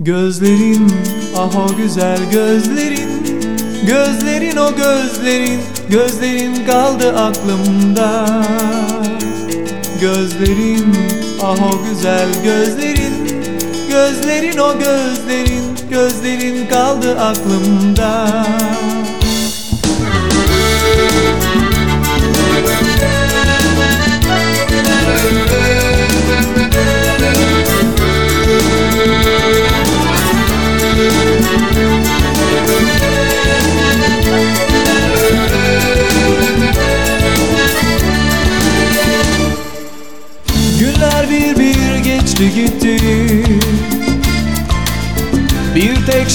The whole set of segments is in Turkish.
Gözlerin ah o güzel gözlerin. Gözlerin o gözlerin Gözlerin kaldı aklımda. Gözlerin ah o güzel gözlerin. Gözlerin o gözlerin Gözlerin kaldı aklımda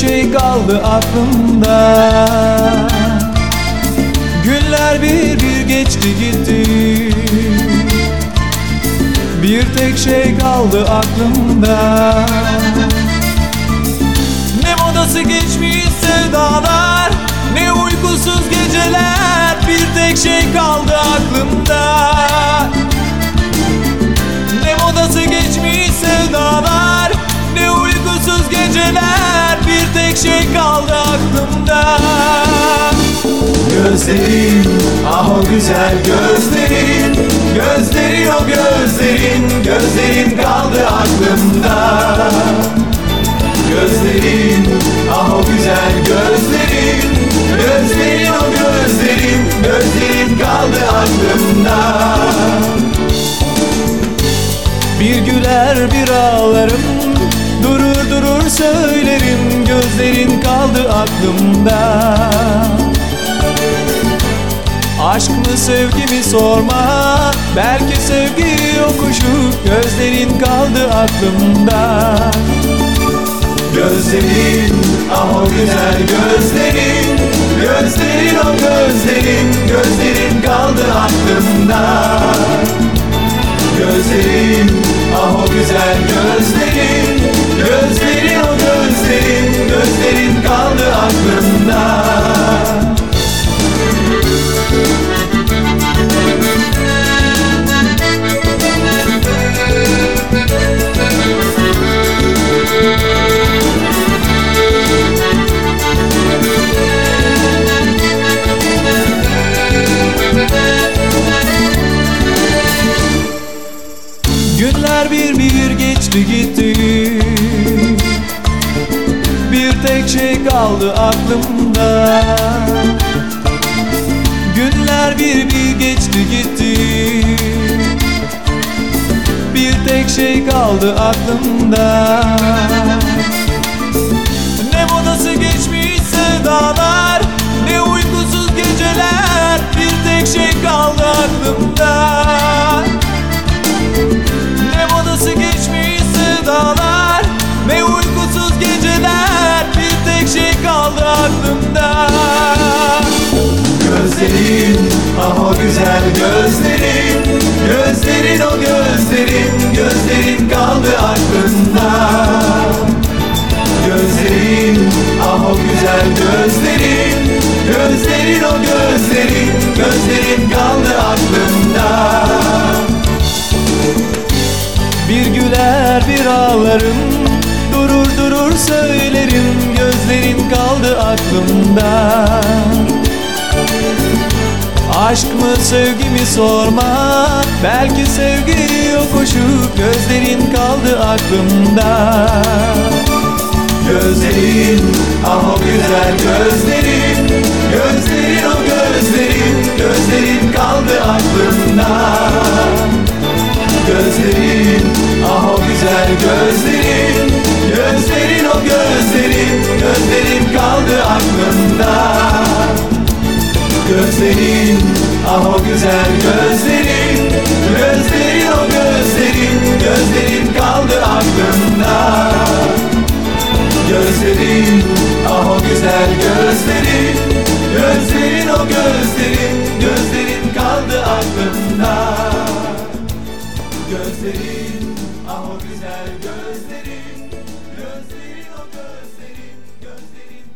şey kaldı aklımda. Günler bir bir geçti gitti. Bir tek şey kaldı aklımda. Ne modası geçmiş sevdalar Ne uykusuz geceler. Bir tek şey kaldı aklımda kaldı aklımda. Gözlerin ah o güzel gözlerin. Gözlerin o gözlerin Gözlerin kaldı aklımda aklımda. Aşk mı sevgi mi sorma Belki sevgi yokuşu Gözlerin kaldı aklımda. Gözlerin ah o güzel gözlerin Gözlerin o gözlerin Gözlerin kaldı aklımda. Gözlerin ah o güzel gözlerin Günler bir bir geçti gitti. Bir tek şey kaldı aklımda. Günler bir bir geçti gitti. Bir tek şey kaldı aklımda aklımda Gözlerin ah o güzel gözlerin. Gözlerin o gözlerin Gözlerin kaldı aklımda Gözlerin ah o güzel gözlerin. Gözlerin o gözlerin Gözlerin kaldı aklımda bir güler bir ağlarım. Durur durur söylerim Gözlerin kaldı aklımda. Aşk mı sevgi mi sorma. Belki sevgi yokuşu Gözlerin kaldı aklımda. Gözlerin ah o güzel gözlerin. Gözlerin o gözlerin. Gözlerin kaldı aklımda. Gözlerin ah o güzel gözlerin aklımda Gözlerin ah o güzel gözlerin. Gözlerin o gözlerin. Gözlerin kaldı aklımda. Gözlerin ah o güzel gözlerin. Gözlerin o gözlerin. Gözlerin kaldı aklımda. Gözlerin ah o güzel